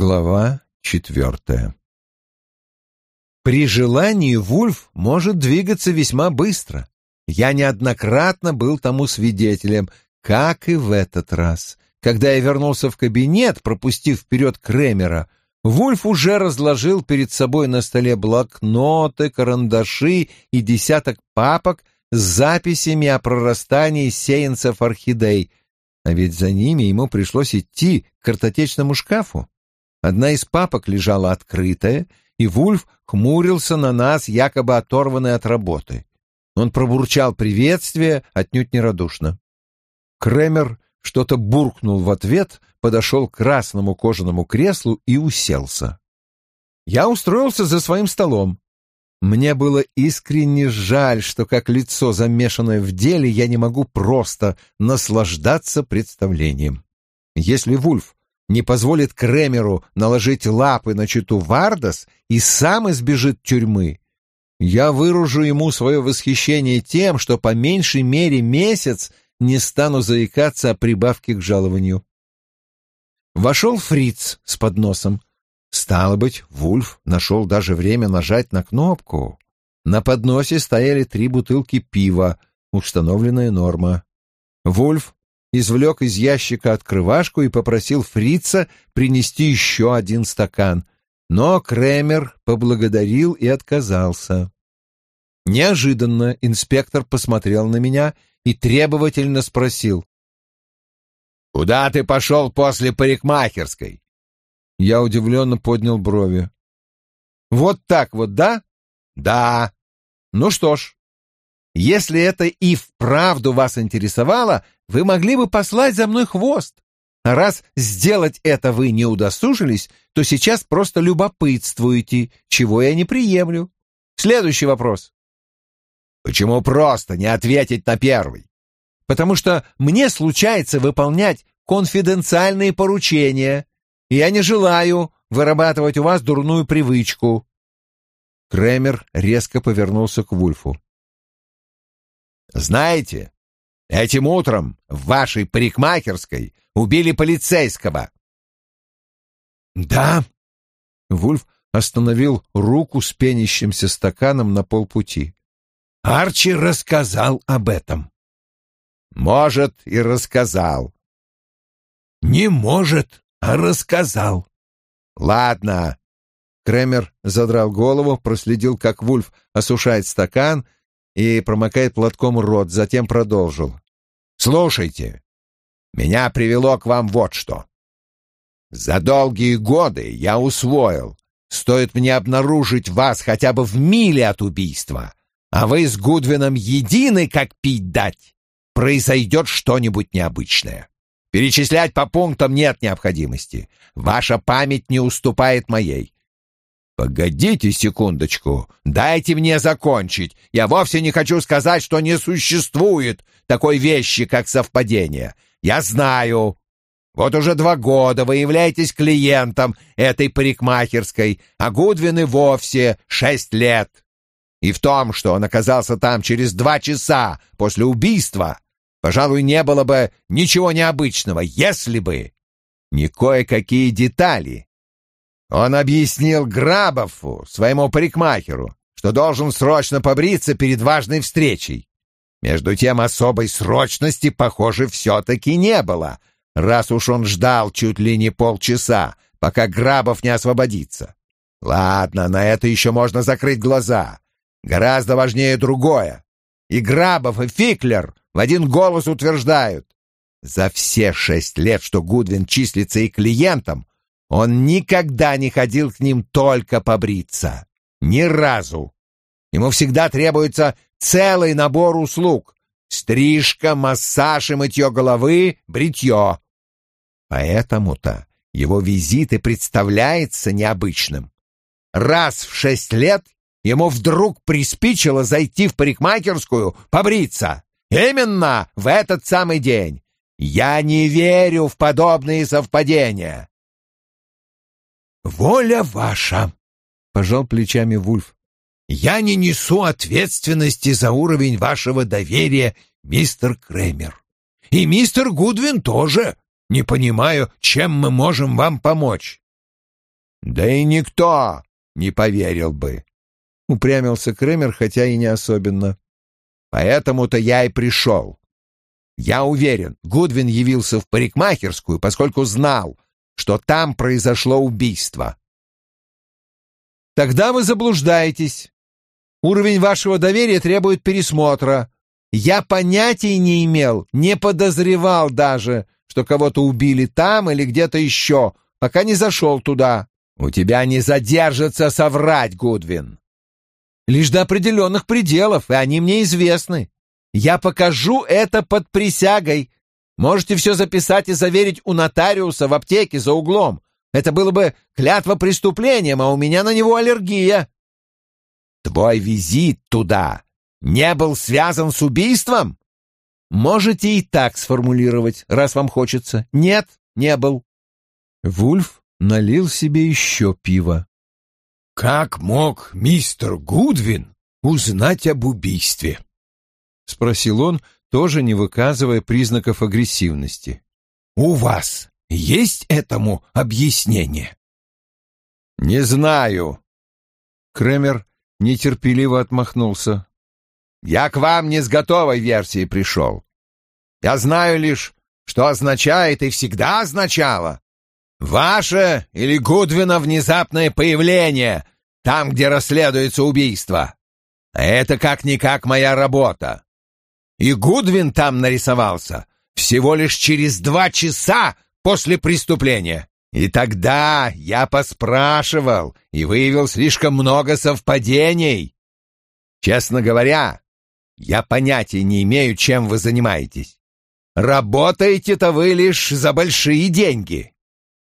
Глава четвертая При желании Вульф может двигаться весьма быстро. Я неоднократно был тому свидетелем, как и в этот раз. Когда я вернулся в кабинет, пропустив вперед Кремера, Вульф уже разложил перед собой на столе блокноты, карандаши и десяток папок с записями о прорастании сеянцев орхидей, а ведь за ними ему пришлось идти к картотечному шкафу. Одна из папок лежала открытая, и Вульф хмурился на нас, якобы оторванный от работы. Он пробурчал приветствие, отнюдь нерадушно. Кремер что-то буркнул в ответ, подошел к красному кожаному креслу и уселся. Я устроился за своим столом. Мне было искренне жаль, что как лицо, замешанное в деле, я не могу просто наслаждаться представлением. Если Вульф не позволит Кремеру наложить лапы на читу Вардас и сам избежит тюрьмы, я выражу ему свое восхищение тем, что по меньшей мере месяц не стану заикаться о прибавке к жалованию. Вошел фриц с подносом. Стало быть, Вульф нашел даже время нажать на кнопку. На подносе стояли три бутылки пива, установленная норма. Вульф извлек из ящика открывашку и попросил фрица принести еще один стакан, но Кремер поблагодарил и отказался. Неожиданно инспектор посмотрел на меня и требовательно спросил. «Куда ты пошел после парикмахерской?» Я удивленно поднял брови. «Вот так вот, да?» «Да». «Ну что ж, если это и вправду вас интересовало, вы могли бы послать за мной хвост. А раз сделать это вы не удосужились, то сейчас просто любопытствуете, чего я не приемлю. Следующий вопрос. Почему просто не ответить на первый? Потому что мне случается выполнять конфиденциальные поручения, и я не желаю вырабатывать у вас дурную привычку. Кремер резко повернулся к Вульфу. Знаете, этим утром в вашей парикмахерской убили полицейского. Да. Вульф остановил руку с пенящимся стаканом на полпути. Арчи рассказал об этом. Может, и рассказал. Не может, а рассказал. Ладно. Кремер задрал голову, проследил, как Вульф осушает стакан и промокает платком рот, затем продолжил. «Слушайте, меня привело к вам вот что. За долгие годы я усвоил, стоит мне обнаружить вас хотя бы в миле от убийства, а вы с Гудвином едины, как пить дать, произойдет что-нибудь необычное. Перечислять по пунктам нет необходимости. Ваша память не уступает моей. «Погодите секундочку, дайте мне закончить. Я вовсе не хочу сказать, что не существует такой вещи, как совпадение. Я знаю. Вот уже два года вы являетесь клиентом этой парикмахерской, а Гудвин вовсе шесть лет. И в том, что он оказался там через два часа после убийства, пожалуй, не было бы ничего необычного, если бы не кое-какие детали, он объяснил Грабову, своему парикмахеру, что должен срочно побриться перед важной встречей. Между тем особой срочности, похоже, все-таки не было, раз уж он ждал чуть ли не полчаса, пока Грабов не освободится. Ладно, на это еще можно закрыть глаза. Гораздо важнее другое. И Грабов, и Фиклер в один голос утверждают. За все шесть лет, что Гудвин числится и клиентом, он никогда не ходил к ним только побриться. Ни разу. Ему всегда требуется целый набор услуг. Стрижка, массаж и мытье головы, бритье. Поэтому-то его визит и представляется необычным. Раз в шесть лет ему вдруг приспичило зайти в парикмахерскую побриться. Именно в этот самый день. Я не верю в подобные совпадения. «Воля ваша!» — пожал плечами Вульф. «Я не несу ответственности за уровень вашего доверия, мистер Кремер. И мистер Гудвин тоже. Не понимаю, чем мы можем вам помочь». Да и никто не поверил бы, — упрямился Кремер, хотя и не особенно. Поэтому-то я и пришел. Я уверен, Гудвин явился в парикмахерскую, поскольку знал, что там произошло убийство. Тогда вы заблуждаетесь. Уровень вашего доверия требует пересмотра. Я понятия не имел, не подозревал даже, что кого-то убили там или где-то еще, пока не зашел туда. У тебя не задержится соврать, Гудвин. Лишь до определенных пределов, и они мне известны. Я покажу это под присягой. Можете все записать и заверить у нотариуса в аптеке за углом. Это было бы клятва преступлением, а у меня на него аллергия. Твой визит туда не был связан с убийством? Можете и так сформулировать, раз вам хочется. Нет, не был. Вульф налил себе еще пиво. «Как мог мистер Гудвин узнать об убийстве?» — спросил он, тоже не выказывая признаков агрессивности. «У вас есть этому объяснение?» «Не знаю». Кремер нетерпеливо отмахнулся. «Я к вам не с готовой версией пришел. Я знаю лишь, что означает и всегда означало Ваше или Гудвина внезапное появление там, где расследуется убийство. А это как-никак моя работа. И Гудвин там нарисовался всего лишь через два часа после преступления. И тогда я поспрашивал и выявил слишком много совпадений. Честно говоря, я понятия не имею, чем вы занимаетесь. Работаете-то вы лишь за большие деньги.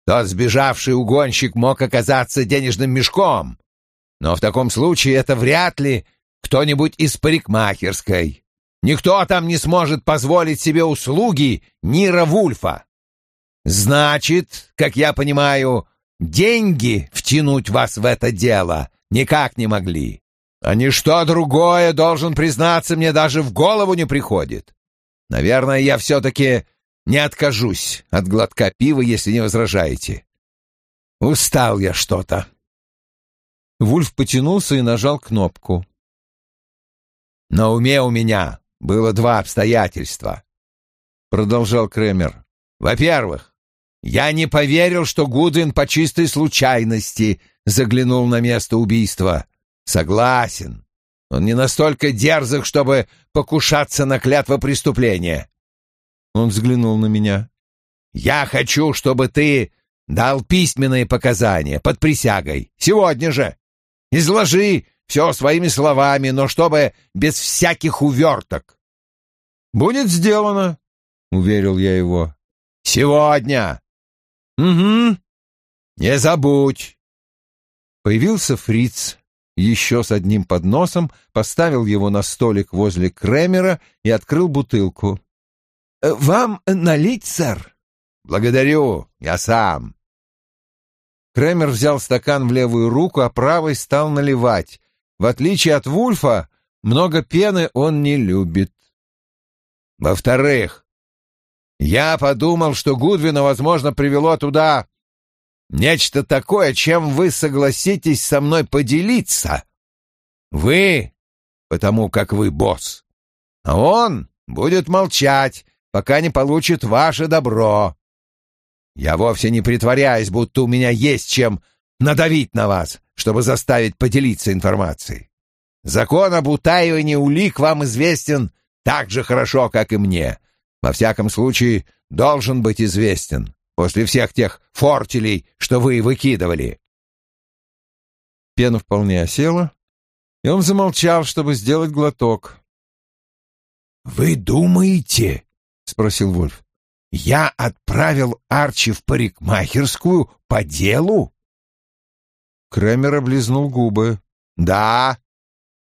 Тот сбежавший угонщик мог оказаться денежным мешком, но в таком случае это вряд ли кто-нибудь из парикмахерской. Никто там не сможет позволить себе услуги Нира Вульфа. Значит, как я понимаю, деньги втянуть вас в это дело никак не могли. А ничто другое, должен признаться, мне даже в голову не приходит. Наверное, я все-таки не откажусь от глотка пива, если не возражаете. Устал я что-то. Вульф потянулся и нажал кнопку. На уме у меня было два обстоятельства, продолжал Кремер. Во-первых, я не поверил, что Гудвин по чистой случайности заглянул на место убийства. Согласен. Он не настолько дерзок, чтобы покушаться на клятво преступления. Он взглянул на меня. «Я хочу, чтобы ты дал письменные показания под присягой. Сегодня же. Изложи все своими словами, но чтобы без всяких уверток». «Будет сделано», — уверил я его. «Сегодня». «Угу. Не забудь». Появился фриц еще с одним подносом, поставил его на столик возле Кремера и открыл бутылку. «Вам налить, сэр?» «Благодарю, я сам». Кремер взял стакан в левую руку, а правой стал наливать. В отличие от Вульфа, много пены он не любит. Во-вторых, я подумал, что Гудвина, возможно, привело туда нечто такое, чем вы согласитесь со мной поделиться. Вы, потому как вы босс, а он будет молчать, пока не получит ваше добро. Я вовсе не притворяюсь, будто у меня есть чем надавить на вас, чтобы заставить поделиться информацией. Закон об утаивании улик вам известен так же хорошо, как и мне. Во всяком случае, должен быть известен после всех тех фортелей, что вы выкидывали. Пена вполне осела, и он замолчал, чтобы сделать глоток. «Вы думаете, спросил Вольф. «Я отправил Арчи в парикмахерскую по делу?» Кремер облизнул губы. «Да,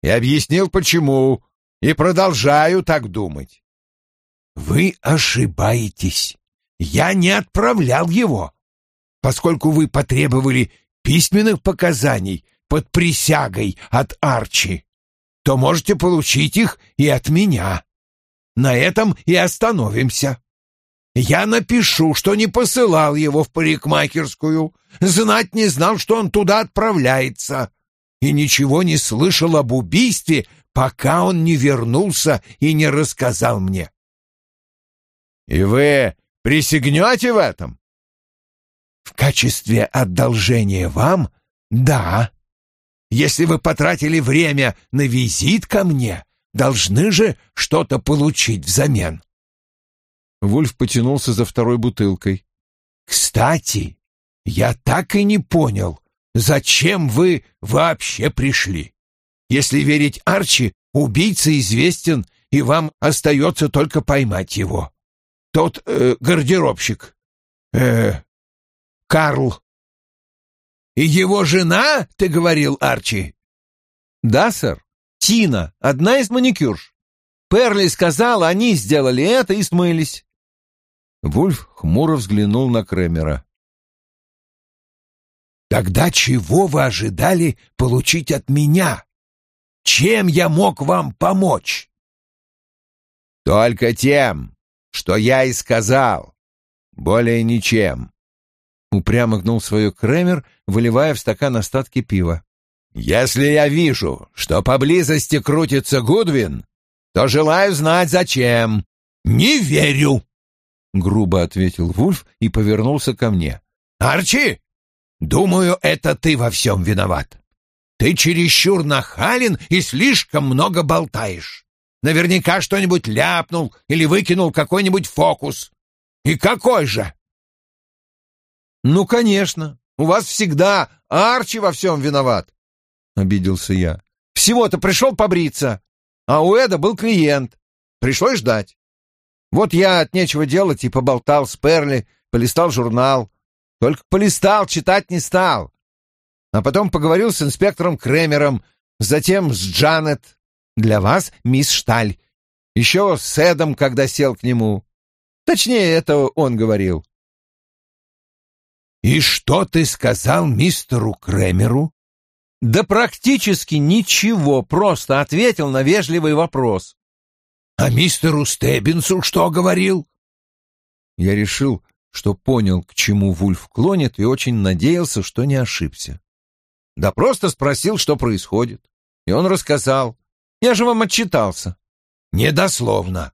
и объяснил, почему, и продолжаю так думать». «Вы ошибаетесь. Я не отправлял его, поскольку вы потребовали письменных показаний под присягой от Арчи, то можете получить их и от меня. На этом и остановимся. Я напишу, что не посылал его в парикмахерскую, знать не знал, что он туда отправляется, и ничего не слышал об убийстве, пока он не вернулся и не рассказал мне. И вы присягнете в этом? В качестве одолжения вам — да. Если вы потратили время на визит ко мне, должны же что-то получить взамен. Вульф потянулся за второй бутылкой. «Кстати, я так и не понял, зачем вы вообще пришли? Если верить Арчи, убийца известен, и вам остается только поймать его. Тот э, гардеробщик, э, Карл. И его жена, ты говорил, Арчи?» «Да, сэр. Тина, одна из маникюрш. Перли сказала, они сделали это и смылись. Вульф хмуро взглянул на Кремера. «Тогда чего вы ожидали получить от меня? Чем я мог вам помочь?» «Только тем, что я и сказал. Более ничем». Упрямо гнул свое Кремер, выливая в стакан остатки пива. «Если я вижу, что поблизости крутится Гудвин, то желаю знать, зачем. Не верю!» Грубо ответил Вульф и повернулся ко мне. Арчи, думаю, это ты во всем виноват. Ты чересчур нахален и слишком много болтаешь. Наверняка что-нибудь ляпнул или выкинул какой-нибудь фокус. И какой же? Ну, конечно. У вас всегда Арчи во всем виноват, обиделся я. Всего-то пришел побриться, а у Эда был клиент. Пришлось ждать. Вот я от нечего делать и поболтал с Перли, полистал журнал. Только полистал, читать не стал. А потом поговорил с инспектором Кремером, затем с Джанет. Для вас, мисс Шталь. Еще с Эдом, когда сел к нему. Точнее, это он говорил. «И что ты сказал мистеру Кремеру?» «Да практически ничего, просто ответил на вежливый вопрос. А мистеру Стеббинсу что говорил? Я решил, что понял, к чему Вульф клонит, и очень надеялся, что не ошибся. Да просто спросил, что происходит. И он рассказал. Я же вам отчитался. Недословно.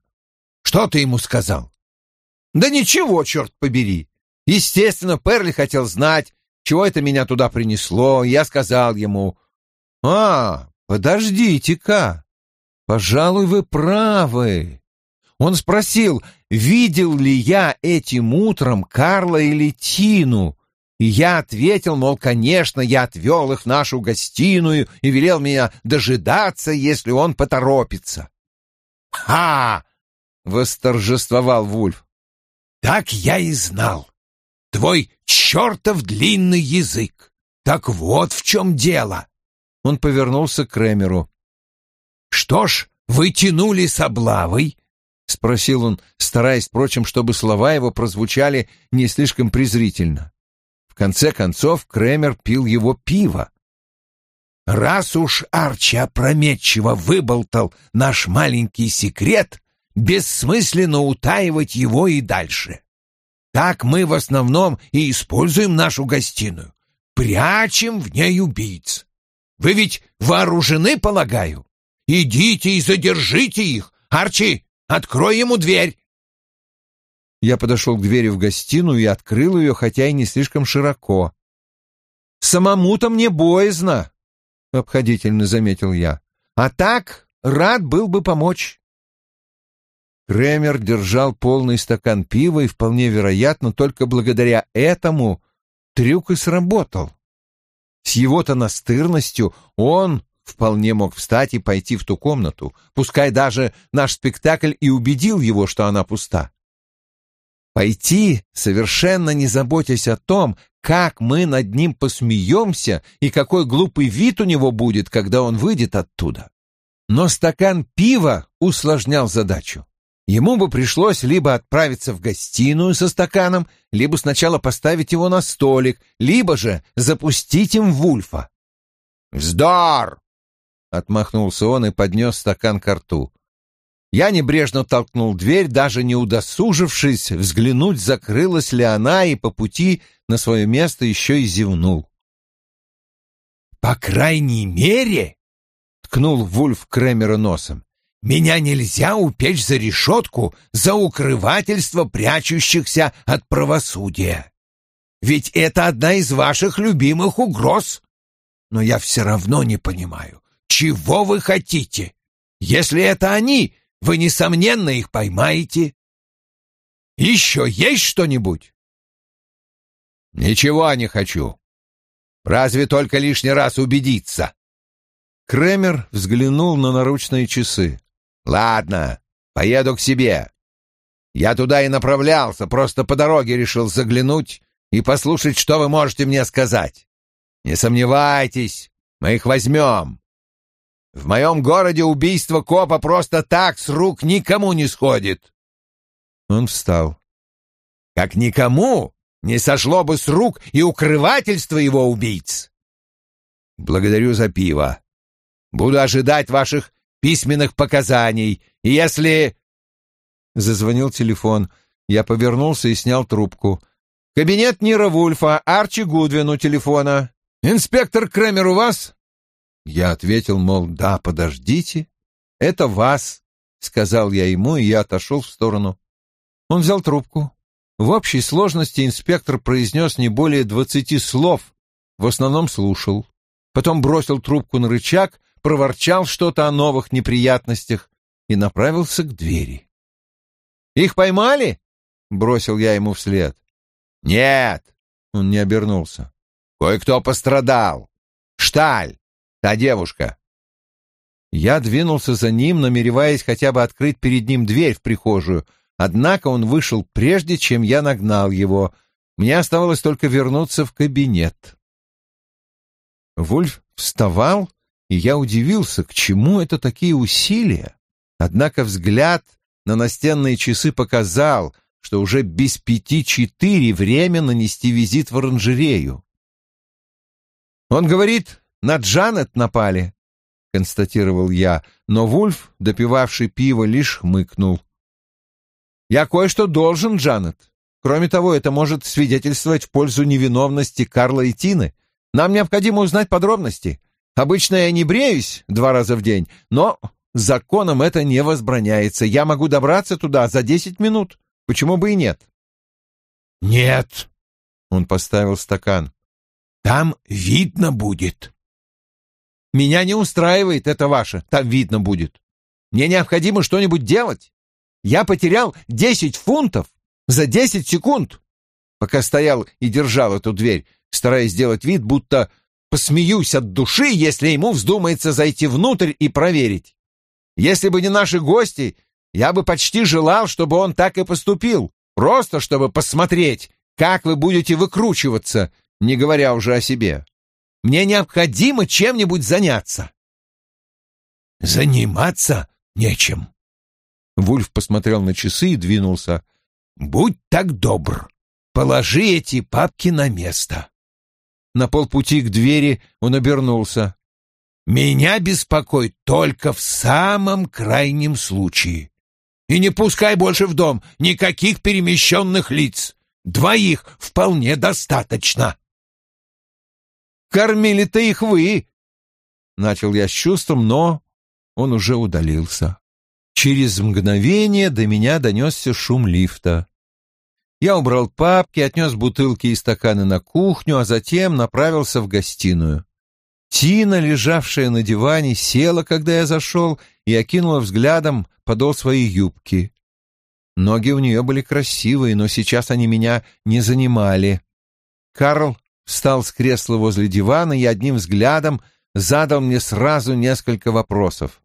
Что ты ему сказал? Да ничего, черт побери. Естественно, Перли хотел знать, чего это меня туда принесло. Я сказал ему, «А, подождите-ка, Пожалуй, вы правы. Он спросил, видел ли я этим утром Карла или Тину, и я ответил, мол, конечно, я отвел их в нашу гостиную и велел меня дожидаться, если он поторопится. «Ха!» — восторжествовал Вульф. «Так я и знал. Твой чертов длинный язык. Так вот в чем дело!» Он повернулся к Кремеру. «Что ж, вы тянули с облавой?» — спросил он, стараясь, впрочем, чтобы слова его прозвучали не слишком презрительно. В конце концов Кремер пил его пиво. «Раз уж Арчи опрометчиво выболтал наш маленький секрет, бессмысленно утаивать его и дальше. Так мы в основном и используем нашу гостиную. Прячем в ней убийц. Вы ведь вооружены, полагаю?» Идите и задержите их! Арчи, открой ему дверь!» Я подошел к двери в гостиную и открыл ее, хотя и не слишком широко. «Самому-то мне боязно», — обходительно заметил я. «А так рад был бы помочь». Кремер держал полный стакан пива, и вполне вероятно, только благодаря этому трюк и сработал. С его-то настырностью он вполне мог встать и пойти в ту комнату, пускай даже наш спектакль и убедил его, что она пуста. Пойти, совершенно не заботясь о том, как мы над ним посмеемся и какой глупый вид у него будет, когда он выйдет оттуда. Но стакан пива усложнял задачу. Ему бы пришлось либо отправиться в гостиную со стаканом, либо сначала поставить его на столик, либо же запустить им Вульфа. «Вздор!» Отмахнулся он и поднес стакан к рту. Я небрежно толкнул дверь, даже не удосужившись взглянуть, закрылась ли она, и по пути на свое место еще и зевнул. «По крайней мере», — ткнул Вульф Кремера носом, — «меня нельзя упечь за решетку за укрывательство прячущихся от правосудия. Ведь это одна из ваших любимых угроз. Но я все равно не понимаю, чего вы хотите? Если это они, вы, несомненно, их поймаете. Еще есть что-нибудь? Ничего не хочу. Разве только лишний раз убедиться. Кремер взглянул на наручные часы. Ладно, поеду к себе. Я туда и направлялся, просто по дороге решил заглянуть и послушать, что вы можете мне сказать. Не сомневайтесь, мы их возьмем. В моем городе убийство копа просто так с рук никому не сходит. Он встал. Как никому не сошло бы с рук и укрывательство его убийц. Благодарю за пиво. Буду ожидать ваших письменных показаний. Если... Зазвонил телефон. Я повернулся и снял трубку. Кабинет Нира Вульфа, Арчи Гудвин у телефона. «Инспектор Кремер у вас?» Я ответил, мол, да, подождите. Это вас, сказал я ему, и я отошел в сторону. Он взял трубку. В общей сложности инспектор произнес не более двадцати слов, в основном слушал. Потом бросил трубку на рычаг, проворчал что-то о новых неприятностях и направился к двери. «Их поймали?» — бросил я ему вслед. «Нет!» — он не обернулся. «Кое-кто пострадал. Шталь, Та девушка. Я двинулся за ним, намереваясь хотя бы открыть перед ним дверь в прихожую, однако он вышел прежде, чем я нагнал его. Мне оставалось только вернуться в кабинет. Вульф вставал, и я удивился, к чему это такие усилия. Однако взгляд на настенные часы показал, что уже без пяти четыре время нанести визит в оранжерею. Он говорит, на Джанет напали, — констатировал я, но Вульф, допивавший пиво, лишь хмыкнул. «Я кое-что должен, Джанет. Кроме того, это может свидетельствовать в пользу невиновности Карла и Тины. Нам необходимо узнать подробности. Обычно я не бреюсь два раза в день, но законом это не возбраняется. Я могу добраться туда за десять минут. Почему бы и нет?» «Нет», — он поставил стакан. «Там видно будет». Меня не устраивает это ваше, там видно будет. Мне необходимо что-нибудь делать. Я потерял десять фунтов за десять секунд, пока стоял и держал эту дверь, стараясь сделать вид, будто посмеюсь от души, если ему вздумается зайти внутрь и проверить. Если бы не наши гости, я бы почти желал, чтобы он так и поступил, просто чтобы посмотреть, как вы будете выкручиваться, не говоря уже о себе. Мне необходимо чем-нибудь заняться. Заниматься нечем. Вульф посмотрел на часы и двинулся. Будь так добр, положи эти папки на место. На полпути к двери он обернулся. Меня беспокоит только в самом крайнем случае. И не пускай больше в дом никаких перемещенных лиц. Двоих вполне достаточно. Кормили-то их вы!» Начал я с чувством, но он уже удалился. Через мгновение до меня донесся шум лифта. Я убрал папки, отнес бутылки и стаканы на кухню, а затем направился в гостиную. Тина, лежавшая на диване, села, когда я зашел, и окинула взглядом подол своей юбки. Ноги у нее были красивые, но сейчас они меня не занимали. Карл встал с кресла возле дивана и одним взглядом задал мне сразу несколько вопросов.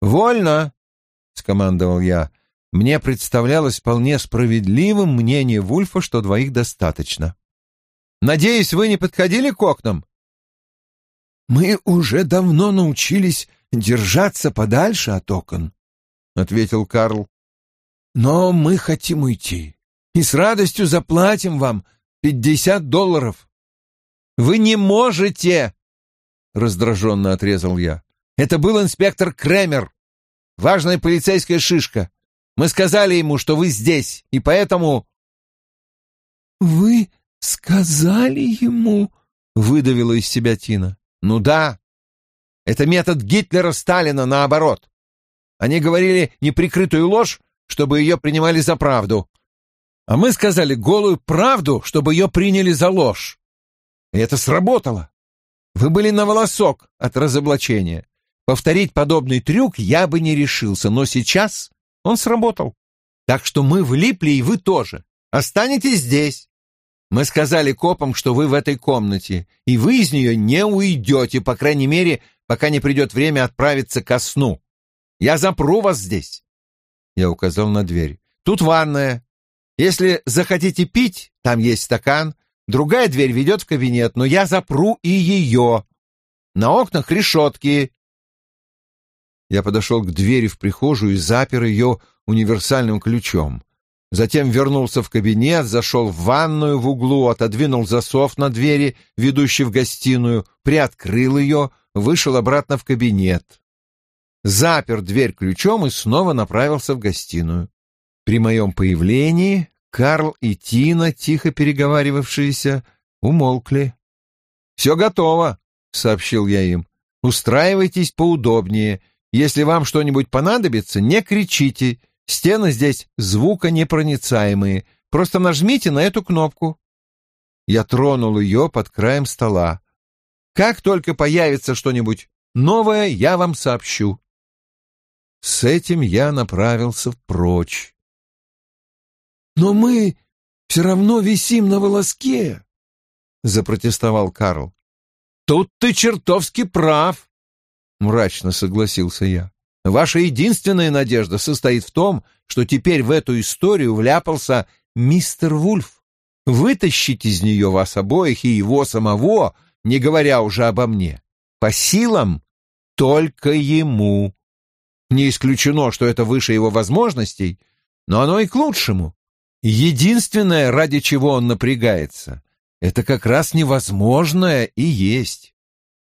«Вольно!» — скомандовал я. Мне представлялось вполне справедливым мнение Вульфа, что двоих достаточно. «Надеюсь, вы не подходили к окнам?» «Мы уже давно научились держаться подальше от окон», — ответил Карл. «Но мы хотим уйти и с радостью заплатим вам Пятьдесят долларов. Вы не можете, раздраженно отрезал я. Это был инспектор Кремер. важная полицейская шишка. Мы сказали ему, что вы здесь, и поэтому...» «Вы сказали ему?» — выдавила из себя Тина. «Ну да. Это метод Гитлера-Сталина наоборот. Они говорили неприкрытую ложь, чтобы ее принимали за правду. А мы сказали голую правду, чтобы ее приняли за ложь. И это сработало. Вы были на волосок от разоблачения. Повторить подобный трюк я бы не решился, но сейчас он сработал. Так что мы влипли, и вы тоже. Останетесь здесь. Мы сказали копам, что вы в этой комнате, и вы из нее не уйдете, по крайней мере, пока не придет время отправиться ко сну. Я запру вас здесь. Я указал на дверь. Тут ванная. Если захотите пить, там есть стакан. Другая дверь ведет в кабинет, но я запру и ее. На окнах решетки. Я подошел к двери в прихожую и запер ее универсальным ключом. Затем вернулся в кабинет, зашел в ванную в углу, отодвинул засов на двери, ведущей в гостиную, приоткрыл ее, вышел обратно в кабинет запер дверь ключом и снова направился в гостиную. При моем появлении Карл и Тина, тихо переговаривавшиеся, умолкли. «Все готово», — сообщил я им. «Устраивайтесь поудобнее. Если вам что-нибудь понадобится, не кричите. Стены здесь звуконепроницаемые. Просто нажмите на эту кнопку». Я тронул ее под краем стола. «Как только появится что-нибудь новое, я вам сообщу». С этим я направился прочь. «Но мы все равно висим на волоске», — запротестовал Карл. «Тут ты чертовски прав», — мрачно согласился я. «Ваша единственная надежда состоит в том, что теперь в эту историю вляпался мистер Вульф. Вытащить из нее вас обоих и его самого, не говоря уже обо мне, по силам только ему». Не исключено, что это выше его возможностей, но оно и к лучшему. Единственное, ради чего он напрягается, это как раз невозможное и есть.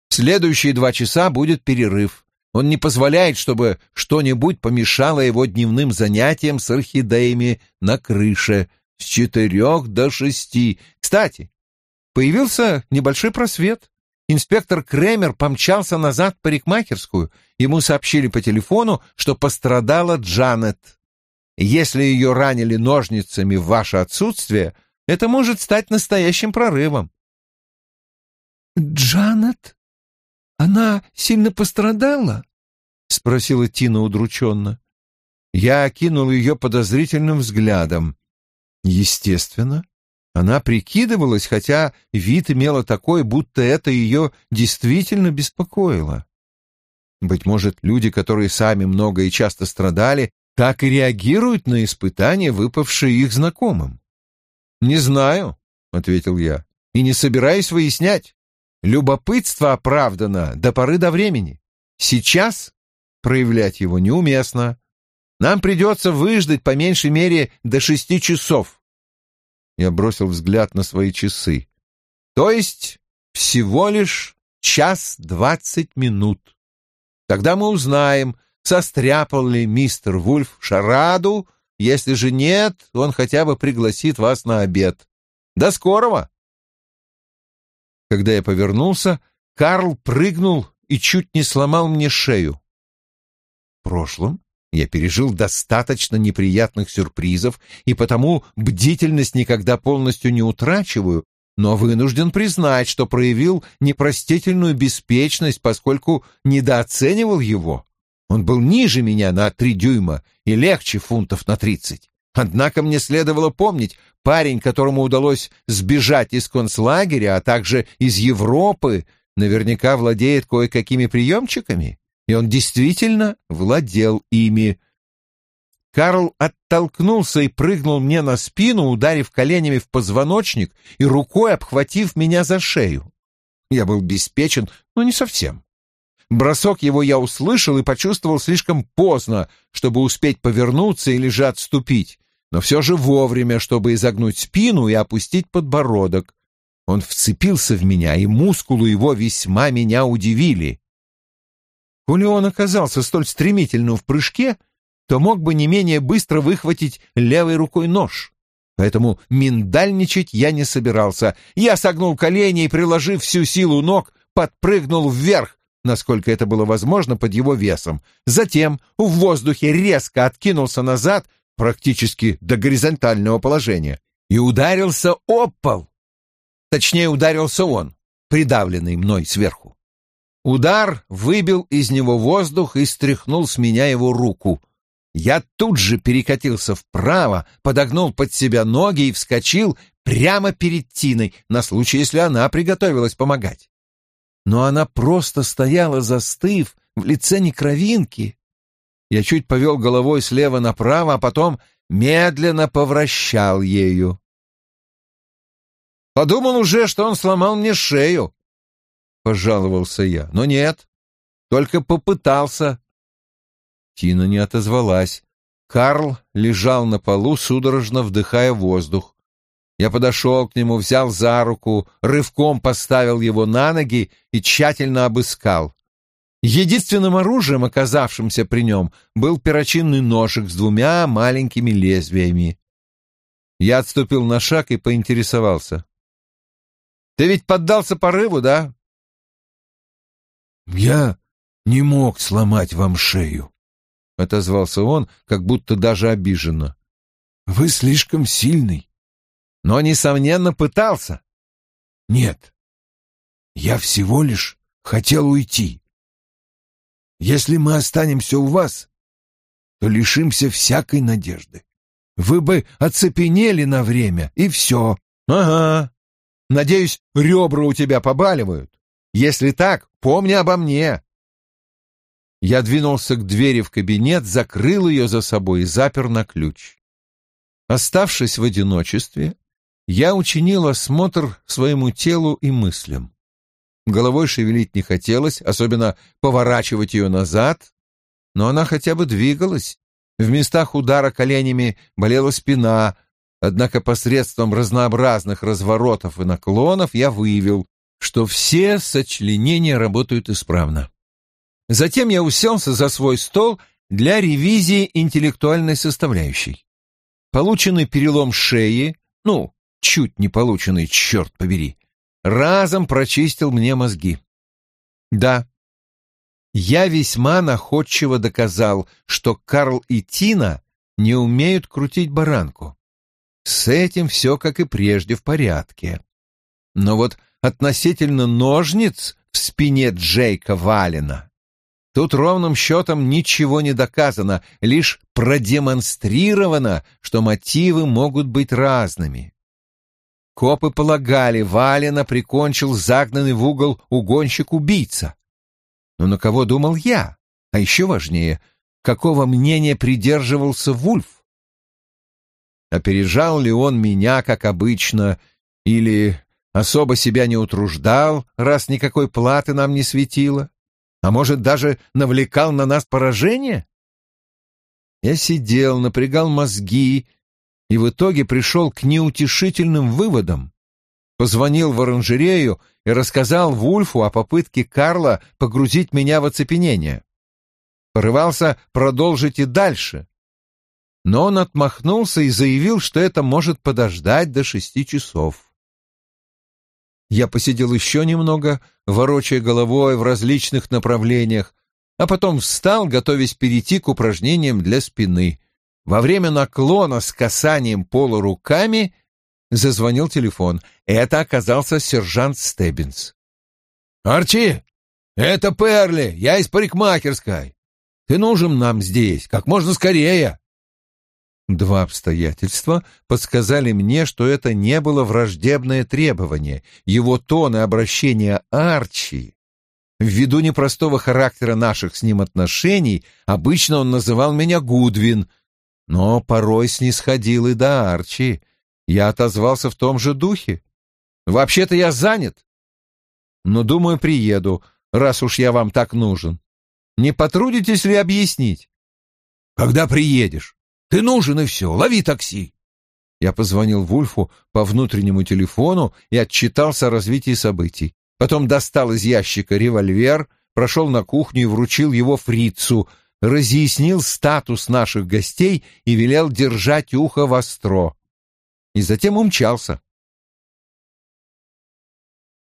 Следующие два часа будет перерыв. Он не позволяет, чтобы что-нибудь помешало его дневным занятиям с орхидеями на крыше с четырех до шести. Кстати, появился небольшой просвет. Инспектор Кремер помчался назад в парикмахерскую. Ему сообщили по телефону, что пострадала Джанет. Если ее ранили ножницами в ваше отсутствие, это может стать настоящим прорывом. «Джанет? Она сильно пострадала?» — спросила Тина удрученно. Я окинул ее подозрительным взглядом. Естественно, она прикидывалась, хотя вид имела такой, будто это ее действительно беспокоило. Быть может, люди, которые сами много и часто страдали, так и реагируют на испытания, выпавшие их знакомым. «Не знаю», — ответил я, — «и не собираюсь выяснять. Любопытство оправдано до поры до времени. Сейчас проявлять его неуместно. Нам придется выждать по меньшей мере до шести часов. Я бросил взгляд на свои часы. То есть всего лишь час двадцать минут. Тогда мы узнаем, состряпал ли мистер Вульф шараду, если же нет, он хотя бы пригласит вас на обед. До скорого! Когда я повернулся, Карл прыгнул и чуть не сломал мне шею. В прошлом я пережил достаточно неприятных сюрпризов, и потому бдительность никогда полностью не утрачиваю, но вынужден признать, что проявил непростительную беспечность, поскольку недооценивал его. Он был ниже меня на три дюйма и легче фунтов на тридцать. Однако мне следовало помнить, парень, которому удалось сбежать из концлагеря, а также из Европы, наверняка владеет кое-какими приемчиками и он действительно владел ими. Карл оттолкнулся и прыгнул мне на спину, ударив коленями в позвоночник и рукой обхватив меня за шею. Я был беспечен, но не совсем. Бросок его я услышал и почувствовал слишком поздно, чтобы успеть повернуться или же отступить, но все же вовремя, чтобы изогнуть спину и опустить подбородок. Он вцепился в меня, и мускулы его весьма меня удивили. Коли он оказался столь стремительным в прыжке, то мог бы не менее быстро выхватить левой рукой нож. Поэтому миндальничать я не собирался. Я согнул колени и, приложив всю силу ног, подпрыгнул вверх, насколько это было возможно под его весом. Затем в воздухе резко откинулся назад, практически до горизонтального положения, и ударился об пол. Точнее, ударился он, придавленный мной сверху. Удар выбил из него воздух и стряхнул с меня его руку. Я тут же перекатился вправо, подогнул под себя ноги и вскочил прямо перед Тиной, на случай, если она приготовилась помогать. Но она просто стояла, застыв, в лице некровинки. Я чуть повел головой слева направо, а потом медленно повращал ею. Подумал уже, что он сломал мне шею, — пожаловался я. Но нет, только попытался. Тина не отозвалась. Карл лежал на полу, судорожно вдыхая воздух. Я подошел к нему, взял за руку, рывком поставил его на ноги и тщательно обыскал. Единственным оружием, оказавшимся при нем, был перочинный ножик с двумя маленькими лезвиями. Я отступил на шаг и поинтересовался. «Ты ведь поддался порыву, да?» «Я не мог сломать вам шею», — отозвался он, как будто даже обиженно. «Вы слишком сильный». «Но, несомненно, пытался». «Нет, я всего лишь хотел уйти. Если мы останемся у вас, то лишимся всякой надежды. Вы бы оцепенели на время, и все». «Ага. Надеюсь, ребра у тебя побаливают. Если так, помни обо мне. Я двинулся к двери в кабинет, закрыл ее за собой и запер на ключ. Оставшись в одиночестве, я учинил осмотр своему телу и мыслям. Головой шевелить не хотелось, особенно поворачивать ее назад, но она хотя бы двигалась. В местах удара коленями болела спина, однако посредством разнообразных разворотов и наклонов я выявил, что все сочленения работают исправно. Затем я уселся за свой стол для ревизии интеллектуальной составляющей. Полученный перелом шеи, ну, чуть не полученный, черт побери, разом прочистил мне мозги. Да, я весьма находчиво доказал, что Карл и Тина не умеют крутить баранку. С этим все, как и прежде, в порядке. Но вот относительно ножниц в спине Джейка Валина Тут ровным счетом ничего не доказано, лишь продемонстрировано, что мотивы могут быть разными. Копы полагали, Валина прикончил загнанный в угол угонщик-убийца. Но на кого думал я? А еще важнее, какого мнения придерживался Вульф? Опережал ли он меня, как обычно, или особо себя не утруждал, раз никакой платы нам не светило? а может, даже навлекал на нас поражение? Я сидел, напрягал мозги и в итоге пришел к неутешительным выводам. Позвонил в оранжерею и рассказал Вульфу о попытке Карла погрузить меня в оцепенение. Порывался продолжить и дальше. Но он отмахнулся и заявил, что это может подождать до шести часов. Я посидел еще немного, ворочая головой в различных направлениях, а потом встал, готовясь перейти к упражнениям для спины. Во время наклона с касанием пола руками зазвонил телефон. Это оказался сержант Стеббинс. «Арчи, это Перли, я из парикмахерской. Ты нужен нам здесь, как можно скорее». Два обстоятельства подсказали мне, что это не было враждебное требование. Его тон и обращение Арчи. Ввиду непростого характера наших с ним отношений, обычно он называл меня Гудвин, но порой снисходил и до Арчи. Я отозвался в том же духе. «Вообще-то я занят, но, думаю, приеду, раз уж я вам так нужен. Не потрудитесь ли объяснить?» «Когда приедешь?» Ты нужен и все, лови такси. Я позвонил Вульфу по внутреннему телефону и отчитался о развитии событий. Потом достал из ящика револьвер, прошел на кухню и вручил его фрицу, разъяснил статус наших гостей и велел держать ухо востро. И затем умчался.